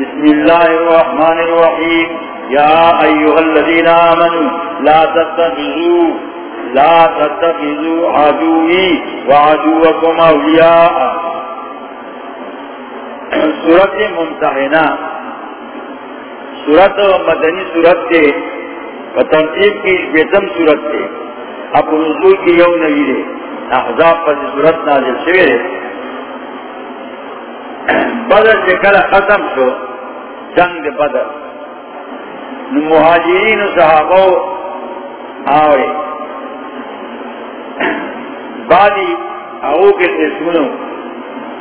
بسم الله الرحمن الرحيم يا أيها الذين آمنوا، لا تتخذوا لا تتخذوا عدوي وعدوكم أولياء سورة ممتحنة سورة مدني سورة وتنصیب کی بیتم سورت تھے اب نزول کی یو نبی دے۔ احزاب پر سورت نازل شوئے دے۔ بدر سے کل ختم شو، جنگ بدر۔ مہاجرین صحابہ آوے۔ بعدی آو کے سے سنو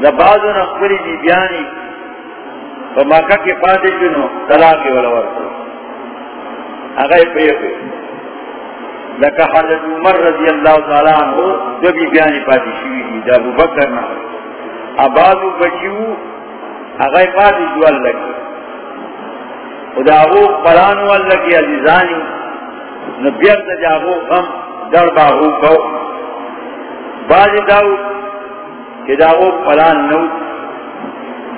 دا بعضو نقبری بی بیانی تو مکہ کے پاتے چنو طلاق والا ورکو اگر پیخو لکہ حضرت عمر رضی اللہ تعالیٰ عنہ جو بھی بیانی پاتی شوی دی دا ابو بکر نہ ابادو بچیو اگر پاتی جوال لگی خدا وہ پلانو اللہ کی عزیزانی نبیت جاگو غم در باغو کو باز داو کہ داو پلان نو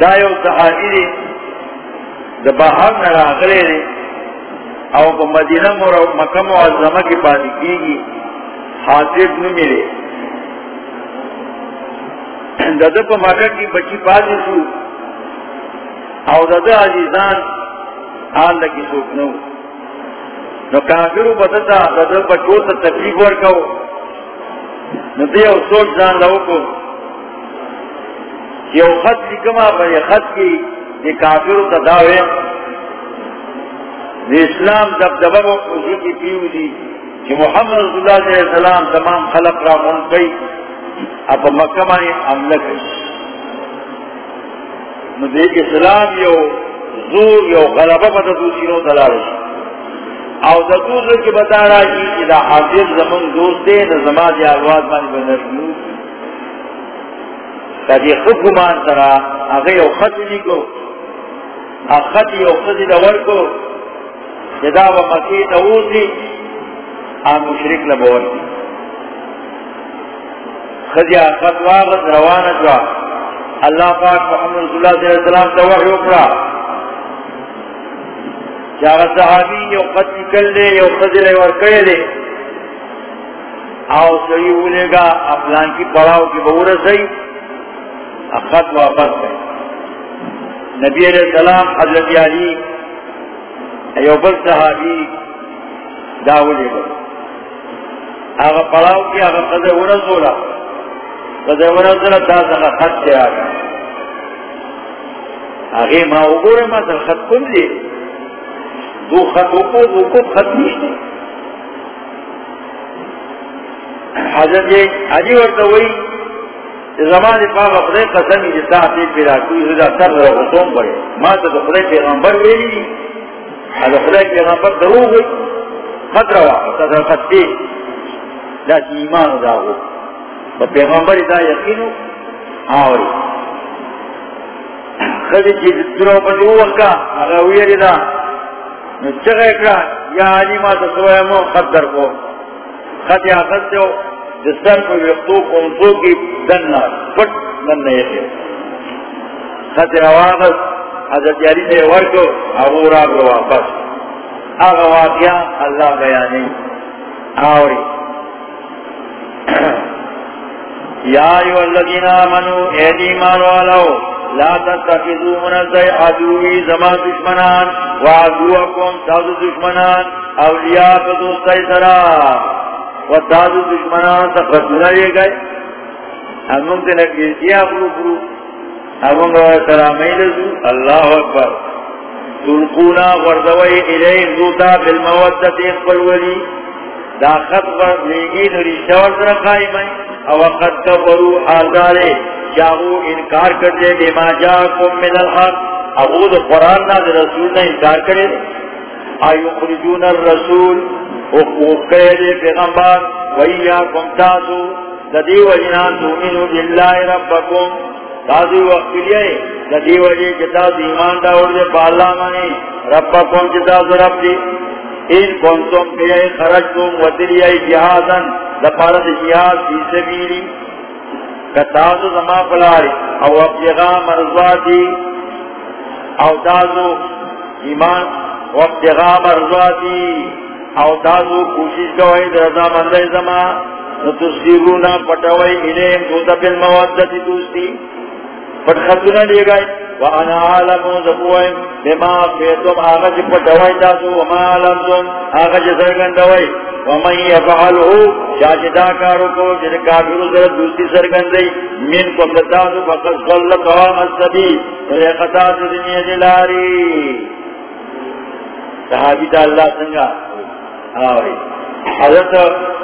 دایو صحابی دی. دا باہر نراغلے دی. او کو مدینہ مور مکہ معظمہ کی پانی کی گی حاضر نو ملے دادا کو مکہ کی بچی پانی سو او دادا عزیزان آل لکی سوک نو نو کافرو بدتا دادا بچو تا تکلیف ورکو نو دے او سوچ جان لو کو یو خط لکما پر یہ خط کی یہ کافرو تا داوے اسلام جب دبر اسی کی پیو دی کہ محمد رسول اللہ علیہ السلام تمام خلق را من گئی اب مکہ میں عملہ گئی مجھے اسلام یو زور یو غلبہ بتا دوسروں دلال او دا دوسر کی بتا رہا جی کہ دا حافظ زمن دوست دے دا زمان دی آغاز مانی بنرمیو تا دی خود گمان سرا اگر یو خط لکو خط یو خط دور کو۔ جدا و مکی تووزی آن مشرک لبور۔ دی خدیا خط واغت روانہ جوا۔ اللہ پاک محمد رسول اللہ صلی اللہ علیہ وسلم توحی اکرا چاہا صحابی، یو خط نکل دے یو خضر ورکڑے دے آو سوی بولے گا افلان کی پڑاؤ کی بہور سئی خط واپس گئے نبی علیہ السلام، حضرت علی ایو بل صحابی داولی گئے۔ آگا پڑاؤ کی، آگا خضر ورسولا خضر ورسولا تا سکا خط سے آگا آگے ما اگورے ما سر خط کن دی دو خط کو دو کو خط نہیں دے حضرت علی ورطا وئی زمان پاک اپنے قسمی جتا اپنے پیرا کوئی رضا سر رہا خطوم پڑے ما تا دخلے پیغمبر ویلی دی۔ دخلے پیغمبر درو ہوئی خط روا خط خط دی لا ایمان دا ہو پیغمبر دا یقین یقینو آوری۔ خدی چیز درو پندی ہو وقتا اگا ویری دا چگہ اکرا یا علی ما تا مو خط در کو خط یا خط دیو جسر کو یقتو کنسو کی دننا پٹ دننا یکی خط رواغت حضرت یاری نے ورکو ابو راب رو واپس آغا واقعا اللہ بیانی آوری یا ایو الذین آمنو اید ایمان والو. لا تتخذوا من الزی عدوی زمان دشمنان. وعدوکم تاز دشمنان. اولیاء دوستی سران و دادو دشمنان تا خطونا لے گئے ہمون تے نگیزیا کرو کرو ہمون روائے سلامی لزو اللہ اکبر. تلقونا وردوائی الہیم دوتا بالمودت اقبل ولی دا خط ورد لیگی نریشہ ورد رکھائی میں او قد کفرو آزارے چاہو انکار کرتے بما جاکم من الحق۔ ابود قرآن نا دا رسول نے انکار کرے آئیو خرجون الرسول وقید پیغمبر۔ ویاکم تاسو ددی وجنان تومنو باللہ ربکم۔ تاسو وقت لیے ددی وجی کتاس ایمان داور دے پالا منی ربکم کتاس رب دی۔ ان کنتم کیے خرجتم ودریے جہازن دپارد جہاز فی سبیلی کتاسو زما پلاری او ابتغا مرضواتی او تازو ایمان وقت غام ارزواتی او تازو کوشش کوئی درزا مندے زمان نتصیرونا پٹوئی انہیں دوتا بالموادت دوستی پٹ خطونا لے گئے وانا عالم زبوئے بما فیتم آغا چی پٹوئی تاسو، وما عالمتم آغا چی سرگندوئی ومن یفعلو شاچ دا کارو کو جن کافرو سر، دوستی سرگندئی من کو فتاسو فقص قل قوام السبی طریقتات دنیا جلاری صحابی تا اللہ سنگا۔ آوئی حضرت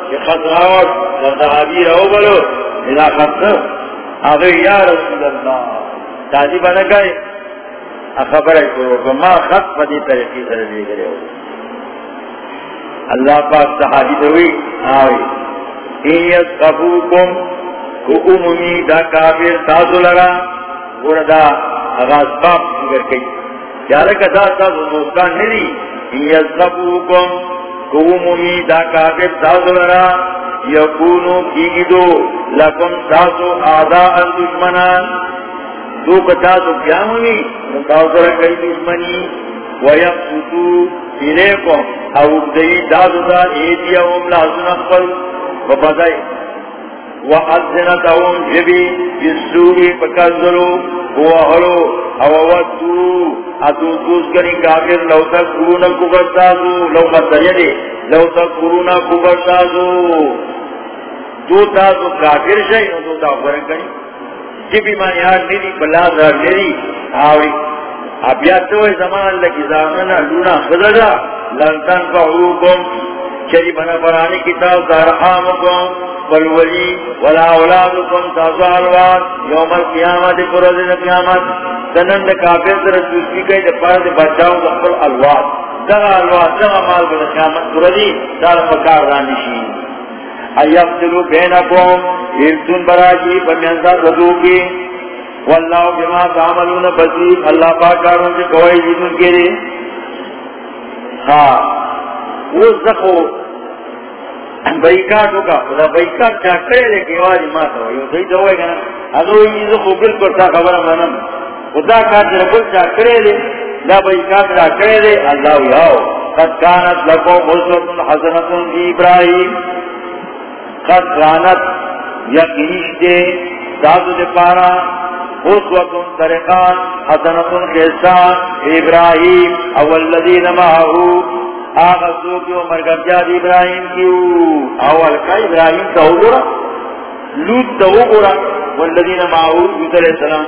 کہ خط راوٹ صحابی رہو بلو الہ خط آگئی یا رسول اللہ تازی بنا گئے خبر ہے کہ ما خط پدی طریقی سر لے گئے ہو اللہ پاک صحابی دوئی آوئی ایت قبوکم کو امومی دا کافر تازو لگا وردا اغاز باپ سگر کئی کیا لکا دا تازو دوستان نری ایت قبوکم کو دا کافر تازو لگا یکونو کی دو لکم تازو آداء دشمنان دو کتازو کیا ہوئی تازو رکھئی دشمنی. ویقصدو الیکم او ابدئی دادو دا ایدیهم لازن اقبل وبدائی وعزنتهم جبی. جسوری پکزلو وحلو. او ودو اتو دوس کنی کافر لو تک قرونا لو لو تک تازو کافر شئی تا فرن جی آر نیدی نیدی. آوری، اب تو زمان زامنا لونا فعوکم. چری بنا برانی کتاب دارحامکم والولی ولا اولادکم تازوالوان یوم القیامت پرد قیامت. سنند کافر در دوسری کئی دپار دی بچاو دخل الواد. دغا الواد، دغا مال بنا قیامت پردی دار مکار رانشی ایفتلو بینکم ایرتون براجی بمیانزا ردو کی. واللہ بما تعملون بصیر. اللہ پاک کاروں سے کوئی جیدن کے لیے ہاں وہ زخو بائیکاٹو کا خدا بائیکاٹ چاہ کرے لے کہ واجی ماتا ہوئی وہ صحیح تو ہوئے گا نا؟ ادو یہ زخو بالکل تا خبر منم خدا کاٹ رکل چاہ کرے لے، لا بائیکاٹ چاہ کرے لے، اللہ یاو، قد کانت لکو بزرت حسنت کی ابراہیم، قد کانت یقینیشتے ساتھ دے پارا خصوتن طریقان حسنتن خیستان ابراہیم، اول لذین معاہو آغا سوکیو مرگم جاد ابراہیم کیو. اول کا ابراہیم کا ہو گورا. لوت تا ہو گورا. واللذین معاہو یوت علیہ السلام.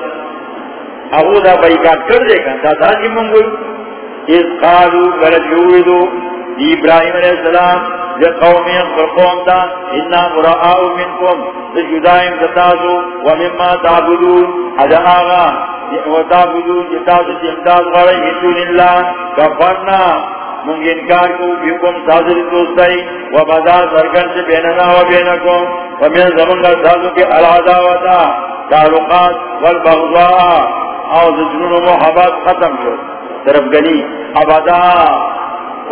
اگو دا بائیکات کر دے گا. تا تا جی منگوئی اس قالو کرجویدو ابراہیم علیہ السلام لقومين فقوم دا إنا مرآء منكم لجدائم تتازو ومما تعبدون. هذا آغا وتعبدون جتازو جمداد غري من الله كفرنا من انکار کو بكم تازل دوستائی وبدا سرگن سے بیننا و بینکم ومن زمن تازو کے العداوتا تعلقات والبغضاء او زجنون محبات ختم شو طرف گلی ابدا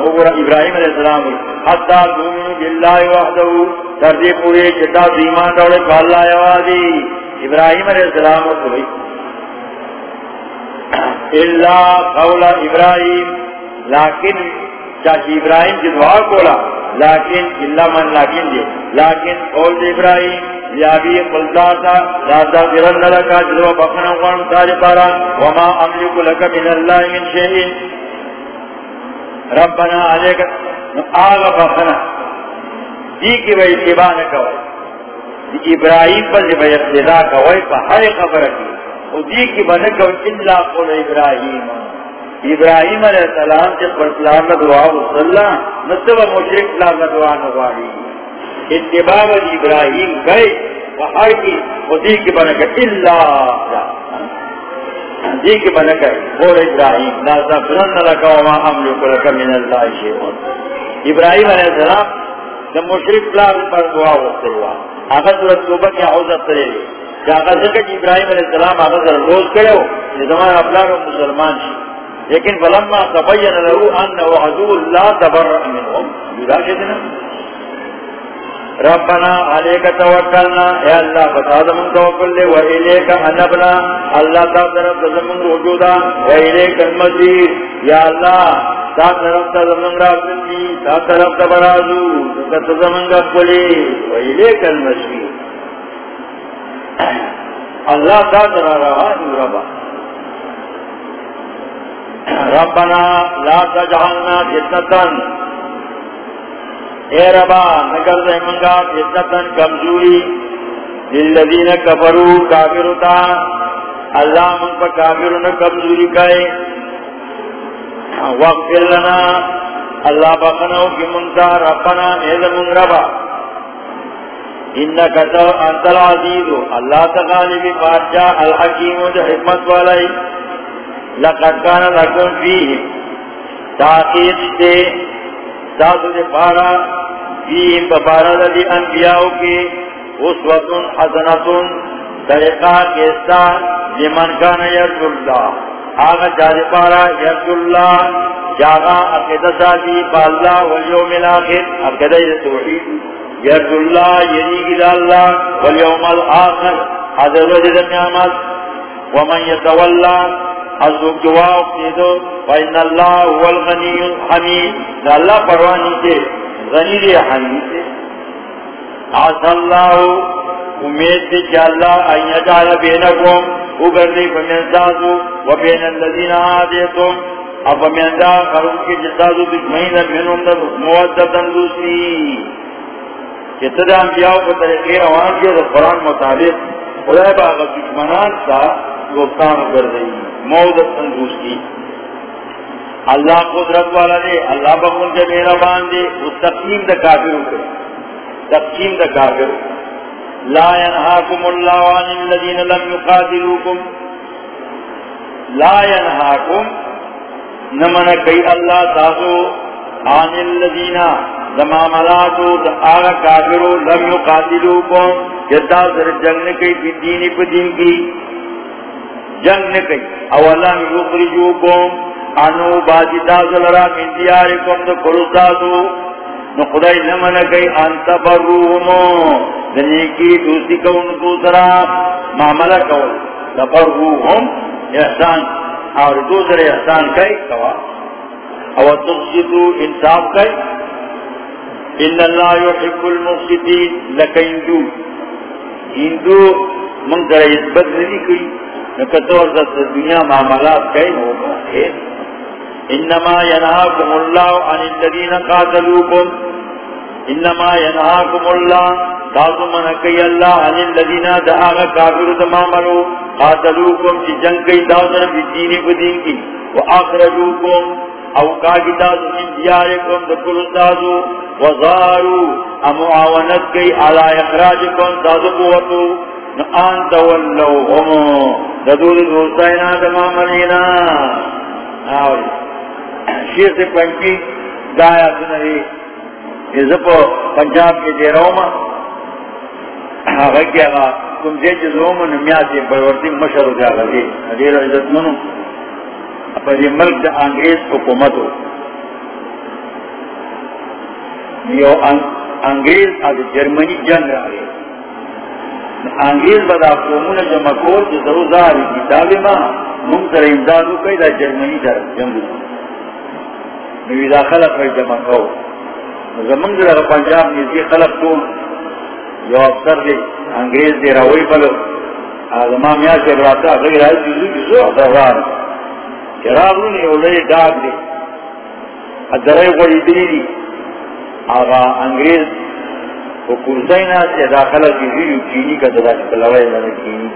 ابراہیم علیہ السلام حتی دومنو باللہ وحدہو تردی پوری چتا دیمان دوڑے پا یوازی ابراہیم علیہ السلام کوئی اللہ قول ابراہیم، لیکن چاچی ابراہیم کی دعا کولا لیکن اللہ من لیکن دے لیکن قول ابراہیم لیابی قلتاتا راتا فرن لکا جدو بقنا قرم تاج وما املک لکا من اللہ من شہین ربنا علیکا آغا بخنا دی کی بھئی اتباع نکوئی دی ابراہیم پر دی بھئی اقتدا کوئی پا ہر خبر کی. او دی کی بنکوئی اللہ قول ابراہیم. ابراہیم علیہ السلام سے پر اسلام کا دعا صلی اللہ نصب مشرک اسلام دعا نواری اتباع ابراہیم گئے وحر کی خودی کی بنکوئی اللہ جی کی بنا کر بول ابراہیم، لا تفرن لك وما املك لك من الله شيء ابراہیم علیہ السلام جب مشرک پلان پر دعا ہوتے ہوا اگر سورت توبہ کی عوضت کرے لی کہ اگر ذکر ابراہیم علیہ السلام اگر ذرا روز کرے ہو، یہ زمان اپلان مسلمان شی۔ لیکن فلما تبین له انه عدو اللہ تبرع منهم. جدا کہتے نا؟ ربنا علیک توکلنا، اے اللہ بتا من توکل لے و الیک انبنا، اللہ تا طرف زمن وجودا و الیک المزید. یا اللہ، تا طرف تا زمن را تا طرف تا برازو، تا زمن را و الیک المزید اللہ تا طرف رہا ربا ربنا لا تجعلنا فتنة. اے ربا، نگر دے منگا فتنتن کمزوری. للذین کفرو کافرتا اللہ من پا کافرون کمزوری کئے وقفر لنا، اللہ بخنو کی منتا، ربنا اید من ربا. انکا تو انت العزیزو اللہ تغالبی بادشاہ، الحکیم و حکمت والائی لقد کانا لکن فیہ تاقیق دے ساتھ دے پارا فیم ببارا دی انبیاء کی اسوتن حسنتن طریقہ کیستا لمن کان یرجو اللہ آگا جاری پارا یرجو اللہ جاگا عقیدہ ساتھی پا اللہ والیوم الاخر. عقیدہ توحید. یرجو اللہ یریگی دا اللہ والیوم الاخر. حضر وجد نعمت ومن یتولا حضرت جواب دیدو فإن اللہ هو الغنی الحمید. اللہ پروانی کے غنی دے، حمید دے. اللہ، امید دے کہ اللہ ان یجعل بینکم اگر دے و بین اللذین آدیتم. اب فمین خرم کی جسازو دشمین منہم دا مودتا دوسری کہ تدہ انبیاء کو طریقے روان کیا قرآن مطابق، خدای باغ دشمنان سا، گفتان کر رہی دئی مودتا دوسری اللہ قدرت والا دے، اللہ بخون کے میرا بان دے۔ اس تقسیم دا کافر کرے تقسیم دا کافر لا ينهاكم الله عن الذين لم يقاتلوكم لا ينهاكم نمن کئی اللہ تاسو عن الذين زما ملاتو دا آغا کافرو لم يقاتلوكم جتا سر جنگ نکئی پی دینی پی دین کی۔ جنگ نہ نکئی اولا یخرجو یخرجوکم انو باجی تازل را من دیارکم دا کلستاسو نو خدای نمن گئی انتا بروہمو دنیکی دوسری کون دوسرا معاملہ کول۔ دا بروہم احسان۔ اور دوسرے احسان کئی، کوا۔ او تقصدو انصاف کئی۔ ان اللہ یحب المقصدین لکندو ہندو۔ منگر عزبت نہیں کئی۔ نکتور دا دنیا معاملات کئی نو انما ينهاكم الله عن الذين قاتلوكم انما ينهاكم الله تاسو من کئی اللہ عن الذين دعاغ کافر تماملو قاتلوكم چی جنگ کئی تاسو نبی دینی کو دین کی۔ واخرجوكم او کاکی تاسو من دیارکم، دکل تاسو وظارو امعاونت کئی علا اخراجکم تاسو قوتو۔ نآن آوری. سے سنری پنجاب کے دے رہو ماں کم دے جزو پرورتی مشر ہو جاگا دیر عزت منو. پر یہ ملک دا انگریز حکومت ہو. یہ انگریز آج جرمنی جنگ رہے انگریز بدا قومون جمع کول جو ضرور ظاہری کتابی ماں منتر امدادو کئی دا جرمنی در جنگ رہے نوی دا خلق رای جمع کو زمان در پنجاب نیزی خلق تو. یو افسر دی انگریز دی روی پلو. آزمان میا سے براتا غیر آئی جزو جزو احضران چراغ رونی اولی داگ دی. ادرائی غوری دی دی. آغا انگریز و کرسائی نا سے دا خلق جزو کینی کا دا کلاوائی لنا کینی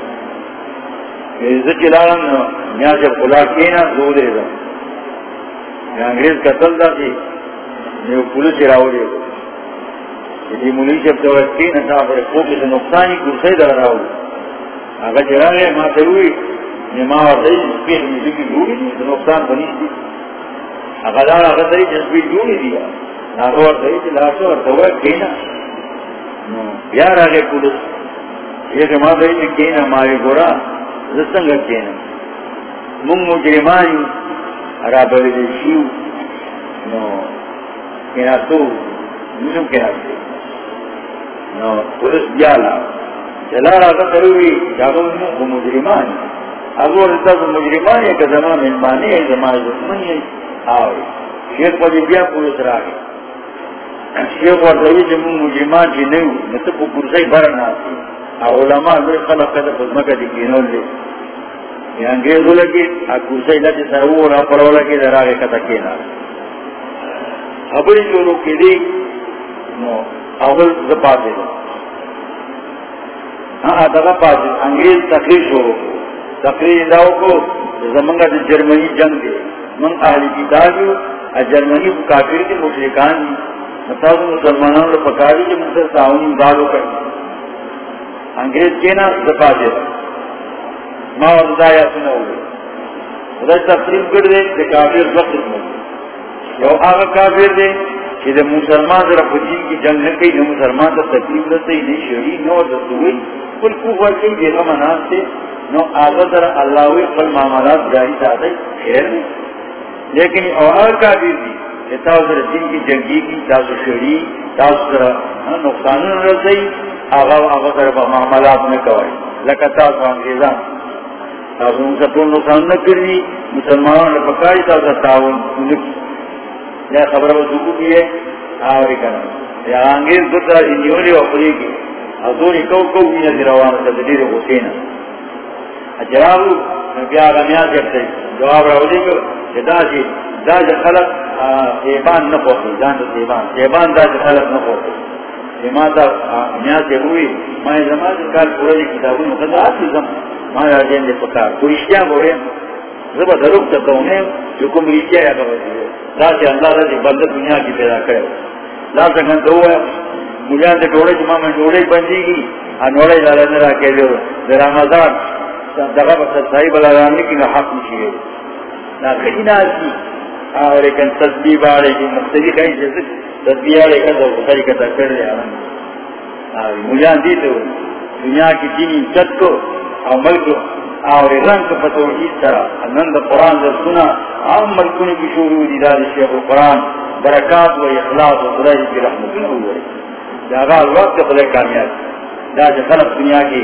میرے عزت جلالم میا سے خلا کینا زو دے دا انگریز قتل دا تھی نیو پولیس راوڑی یدی مولی شب جب دوستی نتا پر خوبی سے نقصانی کرسی در راوڑی اگا چراغے ما تروی نما وردائی جسپیخ میزو کی جوڑی دی نقصان بنی دی اگا دار اگا داری جسپیخ جوڑی دی ناغا وردائی دی لاسو وردائی کینا بیار آگے پولیس یہ کہ ما داری کینا ماری گورا زستنگا کینا مونگ مجرمانی رابر شیو. نو کنا تو نشم کنا تو. نو، پولیس بیالا چلا رہا تروی جاگو منگ مجرمان اگر رتا تو مجرمان ہے کہ زمان مہمانی ہے زمان دشمنی ہے آوے. شیخ پا بیا پولیس را گئی شیخ پا جمع جی نیو کرسی علماء لوی خلق دی لی انگریزو لگی کرسی لچی لگی در کینا جو رو کی دی نو اول دی ہاں دغا انگریز تقریر شروع تقریر داو کو زمانگا دی جرمنی جنگ دی. من اہلی کتابیو جرمنی کو کافر دی مشرکان دی مطلب مسلمانان لو پکاری جو مصر تعاونی امدادو کرنی انگریز کینا زپاتے دی ما وزدایا سنو گئی۔ خدا تقریب کر دے کہ کافر وقت میں۔ یو آگا کافر دے کہ دے مسلمان در خودین کی جنگ نہ کئی، نو مسلمان در تقریب رسے نہیں شہری نہ نو دستوئی کل کوفر کئی دیگا مناس سے نو آگا در اللہوی قل معاملات جاری ساتھ خیر۔ نہیں لیکن او آگا کافر دی۔ کہ تاو دین کی جنگی کی تاو شہری تاو در نقصان رسے آگا آگا در معاملات میں کوائی لکتا تو انگریزان۔ تاسو موږ ته نقصان نه کړی مسلمانانو له پکاري تاسو تعاون وکړي یا خبره وځو کیه اوري کنه یا انګیر دته نیولې او پرې کې ازوري کو کو ویني روانه ده ډېر حسین اجراو بیا غمیا ځته جواب راوړي چې دا چې دا چې خلک ایمان نه کوي ځان ته ایمان ایمان دا چې خلک نه کوي ما دا میا ته وی ما زماده کار پوره کتابونه کدا اسی زم. ما را دین دې پکار کو رښتیا وره زبا دروغ ته کوم جو کوم رښتیا یا به دا چې الله دې بنده دنیا کې پیدا کړو دا څنګه دوه مجان دې ډوړې چې ما مې ډوړې بنديږي ان وړې لاله نه راکېلو د رمضان دغه په صحیح بلاران کې نه حق نشي اور تسبیح والے کی مختلف جیسے تسبیح والے کا تو کا کر لیا مجھے دی تو دنیا کی دینی عزت کو عمل کو. اور رنگ کو پتو اس طرح نند قرآن جب سنا عام ملکوں کی شروع دی داد شیخ القرآن. برکات و اخلاص و خدای کی رحمت نہ ہوئے جاگا وقت خدای کامیاب دا دنیا کی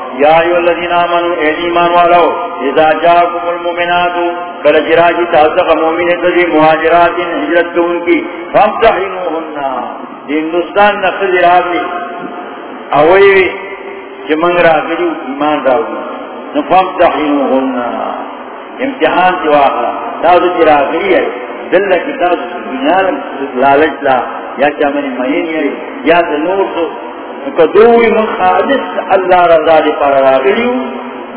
یا ایو الذین اے ایمان والو، اذا کل جراجی تازق مومن مہاجرات کو ان کی ہندوستان نقل راگی اوئی منگ ایمان راگی امتحان کی واقعا تازو چی ہے دلہ کی تازو لالچ لا، یا کیا مہین یا نور تو کدوی من خالص اللہ رضا دی پر راگلیو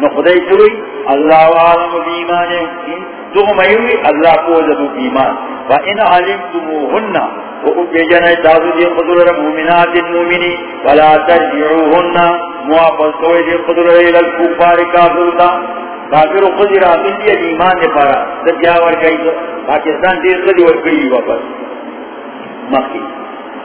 نو خدای چوئی اللہ عالم بیمان دو میوی اللہ کو جدو بیمان. و ان علمتموهن، و اپیجن تازو دی قدر رب مومنات مومنی. ولا ترجعوهن. موافظ کوئی دی قدر الى الكفار کافرتا کافر قدر آمین دی ایمان دی پارا دجا ورکائی پاکستان دیر قدر ورکائی واپس. مخی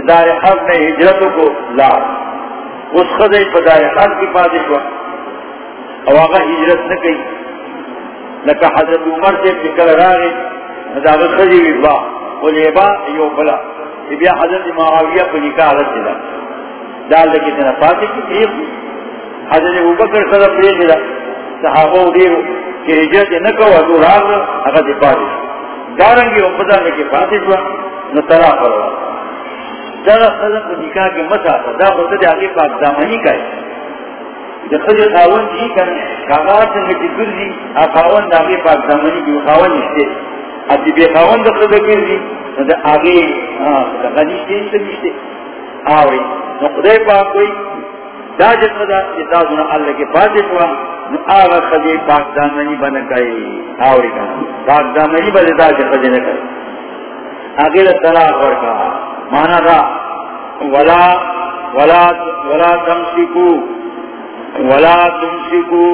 دار حق نے ہجرتوں کو لا۔ اس خدے پدار حق کی پادش ہوا۔ او آغا حجرت نکی لکا حضرت عمر سے نکل رہا فکر راگی نداغ خجیوی با ولیبا یو بلا یہ بیا حضرت معاویہ کو نکاح حضرت دلا دال لکی تنا پاتے کی تیخ حضرت ابو بکر صدر پریخ دلا صحابہ دیرو۔ کہ حجرت نکو ادو راگ اگا دی پاتے۔ دارنگی امپدا لکی پاتے شوا نترا پروا دارا صدر کو نکاح کے مسا دا خود آگے پاک دامنی کا ہے جب جسد خاون جی کن کاغاز سے مٹی گردی خاون داغے پاک دامنی کی خاون نشتے اب بے خاون دا خود گردی دا آگے دا نشتے نشتے نشتے آوری نو خدای پاک کوئی دا جسد دا اتازونا اللہ کے پاس شوا نو آغا خدای پاک دامنی بنکائی آوری کنا پاک دامنی بلے دا جب جسد نکائی آگے دا طلاق ورکا مانا دا ولا ولا ولا تم تمسکو ولا تم سکو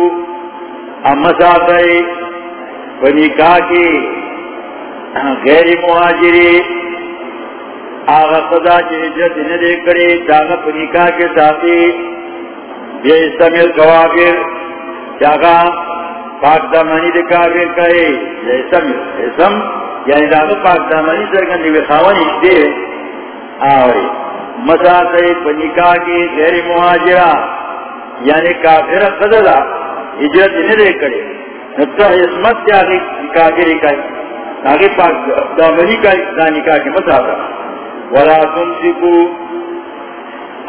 امسا تمسکو امساتے بنکا کے غیر مہاجری۔ آغا خدا کی ہجرت نہ دے کرے جاگا پنکا کے ساتھی بے استمیل کوابر جاگا پاک دامنی دے کابر کہے بے استمیل اسم یعنی داغا پاک دامنی سرگن دے خاون اشتے۔ آوری۔ مسا مساتے پنکا کے غیر مہاجرہ یعنی کافر قدلا ہجرت نہ دے کرے۔ نتا عصمت کیا آگے کافر کئی آگے پاک دامنی کا نکاح کے مسافہ ولا تمسکو۔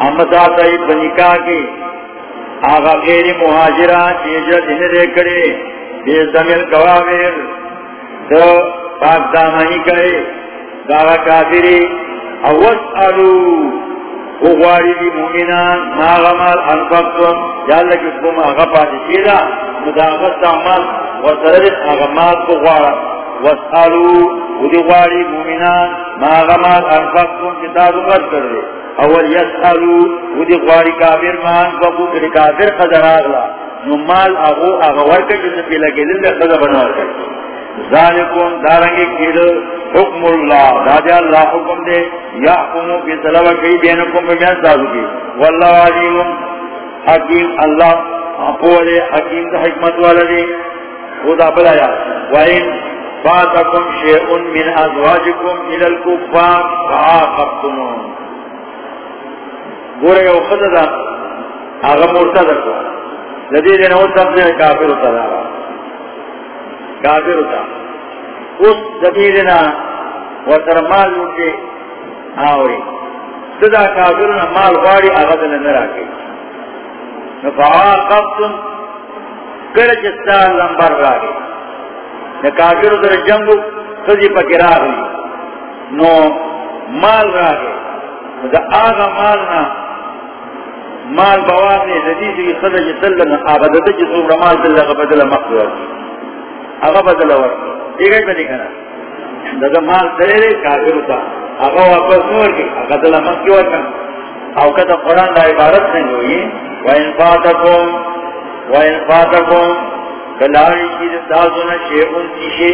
امساتا بنکاح کے آغا غیر مہاجرہ ہجرت نہ دے کرے۔ بے زمین کوابر تو پاک دامنی کرے۔ داغا کافری۔ اوس آلو اغواری دی مومنان ما انفقتم جالا کسکم مداغت اغمال واسالو مومنان انفقتم کتاب غد اول یسالو کافر ما انفقو کافر آغلا. نمال اغو پیلا کدل دے ذالکون دارنگی کید حکم اللہ دادا اللہ حکم دے یا حکمو کی طلبہ کئی بینکم بمیان دادو کی۔ واللہ علیم حکیم اللہ اپولے حکیم دا حکمت والا دے۔ خدا بلایا۔ وَإِن فَاتَكُمْ شَيْءٌ مِّنْ أَزْوَاجِكُمْ إِلَى الْكُفَّارِ فَعَاقَبْتُمُونَ گورے گا وقت دا آغا مرتد کو۔ لدی دینا وہ سب سے کافر ہوتا دا کافر ہوتا اس زمیننا و ترمال اٹھے آوری۔ صدا کافرنا مال غاری اغدن نراکی نفعا قبتم کرچستا لنبر راگی نکافر در جنگو خزی پکی راگی نو مال راگی دا آغا مالنا مال بواسے حدیث کی خزا جسلن آبادتا جسو رمال دل غبدل مقدور۔ آغا بدل ورکی ایک دادا مال کافر ہوتا واپس نور کی. دل کی او کتا قرآن دا عبارت نہیں ہوئی. وَإِن فَاتَكُمْ وَإِن فَاتَكُمْ تیشے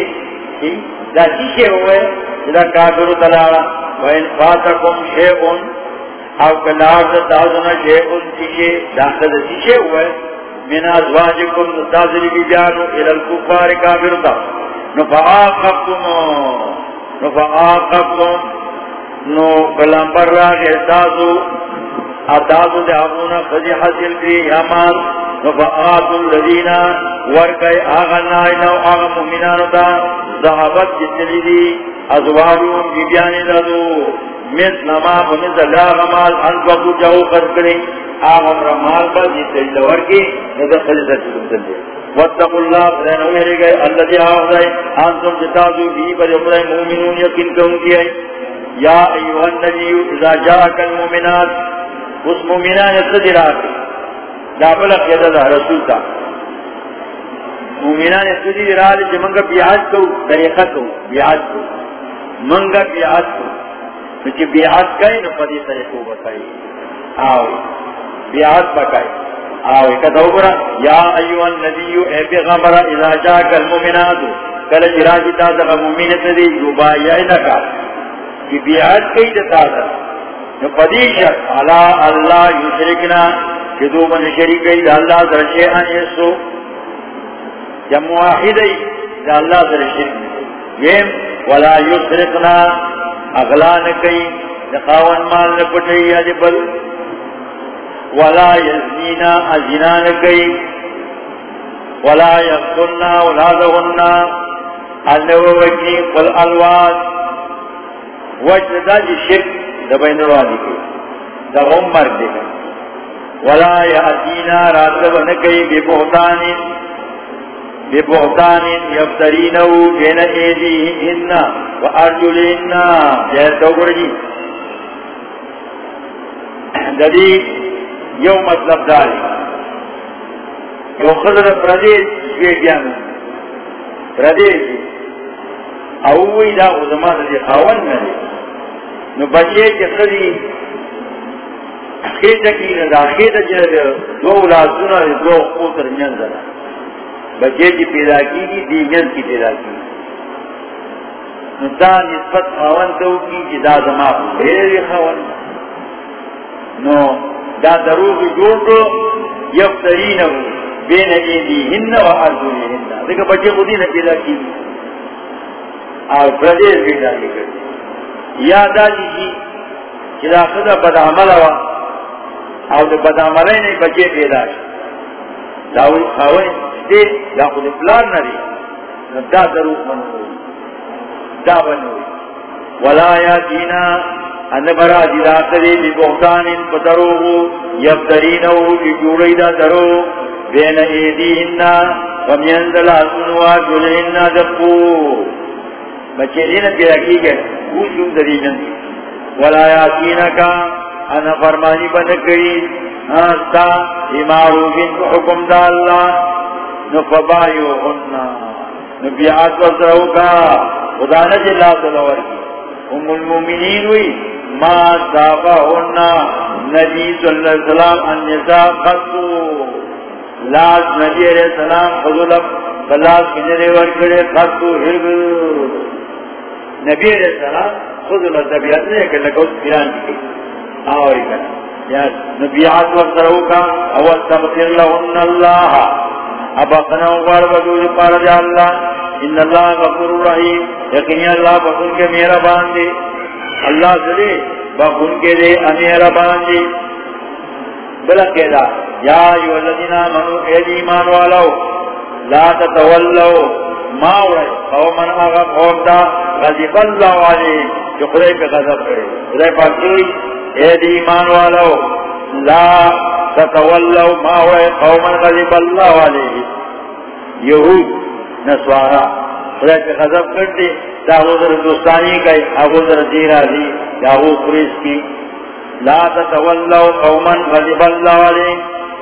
دا تیشے ہوئے؟ دا کافر تلارا وَإِن فَاتَكُمْ شیعون. او تیشے دا خدا تیشے ہوئے؟ من ازواجکم تازلی بی بیانو الى الكفار کافرتا نفعاقبتم نفعاقبتم نو کلمبر راگ احساسو اتاسو دے امونا خزی حسل کی یامال نفعات الذین ورکی آغا نائنا و آغا مؤمنانو تا. ذہبت جتلی دی، ازواجون بی بیانی دادو. مثل ما فمثل لا غمال انفقو جاو خرد کریں آغم رمال با خلیصہ چکم واتقوا اللہ گئے۔ اللہ جتازو بھی پر اپنے مومنون یقین کہوں کی ہے۔ یا ایوہ اذا جاک المومنات، اس مومنان صدر رسول تا۔ مومنان صدر منگا کو، طریقہ کو کو۔ منگا کو۔ کئی، نو پدی طریقوں بتائی۔ آوئی۔ بیعاد بکائی آوئی کتا اوپرا یا ایوہ النبی اے پیغمبر اذا جاک المومناتو کل جراجی تازا مومنت دی یبایعنکا کی بیعاد کئی تازا نو پدی شک، علا اللہ یشرکنا کہ دو من شریکی اللہ در شیئن یسو۔ یا معاہدی دا اللہ در شرک ویم، ولا یسرقنا، اغلان کئی دخاون مال نپٹی یا دی بل۔ ولا یزنینا ازنان کئی ولا یقتلنا اولادهن انو وجی قل الواد وجد دا جی شرک دا بین روانی کئی دا غم مرد دی ولا یاتینا راتب نکئی بی بہتانی بی بہتانی یفترینو بین ایدیہن و ارجلہن جہر تو گرجی جدی یو مطلب داری. یو خضر پردیش شویدیانو پردیش. اووی دا غزمان دی خاون ندی نو بچے کے خضی خیتا کی ندا خیتا جنہ دو اولادونا دو خوتر منزل بچے کی پیدا کی کی دی من کی پیدا کی نتا نسبت خاون تو کی جدا زمان بیر خاون. نو دا دروغ جوڑ کو یفترینو بین ایدی ہن و ارزولی ہن دیکھا بچے خودی نے پیدا کی اور پردیش پیدا کی کرتی یا دا جی جی چلا خدا بد عمل ہوا اور دا بد عملے نے بچے پیدا کی داوی خواہی دے دا خود پلان نری دا دروغ منو دا بنوی ولا یا دینا ان برا جدا کری بی بہتان ان پتروہو یفترینہو بی جوڑی دا درو، بین ایدیہن ومینزل آسنوا جلہن دقو بچے دینا پیدا کی گئے، وہ اوشن دریجن ولا یاتینکا انا فرمانی بند کری۔ آستا اماروفین کو حکم دا اللہ نفبایو ہننا۔ نبیعات وزرہو کا، خدا نجی اللہ صلوار کی ام المومنین ہوئی ما صافہننا نبی صلی اللہ علیہ وسلم النساء قصو لاس نبی علیہ السلام خضولب بلاس کنجرے ورکڑے قصو حرگ نبی علیہ السلام خضولب طبیعت نہیں ہے کہ لکھو پیران کی. آوری کنا یا نبیعات وقترہو کا او استغفر لہن اللہ. ابا قناو غار بدول پار جا اللہ. ان اللہ غفور رحیم. یقینی اللہ بخون کے میرا باندے اللہ سے بخون کے دے امیرا باندے بلک کے دا یا ایو الذین آمنوا اید ایمان والو لا تتولو ماوڑے قومن آغا قوم دا، غضب اللہ علیہ، جو خدای پہ غضب کرے۔ خدای پاک کی اید ایمان والو لا تتولو ماوڑے قومن غضب اللہ علیہ۔ یہود، نسوارا، خدای پہ غضب کرتے۔ داغو در دوستانی کئی اگو در دیرا دی داغو پریس کی لا تتولو قومن غضب اللہ علیہ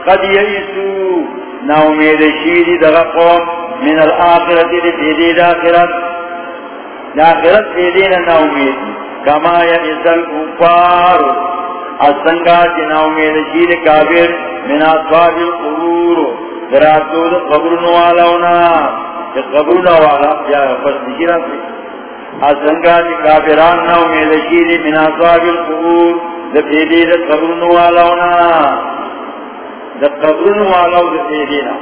قد یئیسو نا امید شیری دغا قوم من الاخرت دی پیدی داخرت داخرت پیدینا نا امید. کما یئیس الکفار. اسنگا چی نا امید شیر کافر من اصحاب القرور دراتو دا قبرن والاونا. چی قبرن والا یا پس نشیران سی اسنگا چی کافران نا امید شیر من اصحاب القبور دا پیدی دا قبرن والاونا. دا قبرن والاو دا پیدینا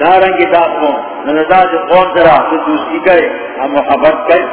دارنگی دا قوم نندا جو قوم سرا، تو دوسری کرے ہم محبت کرے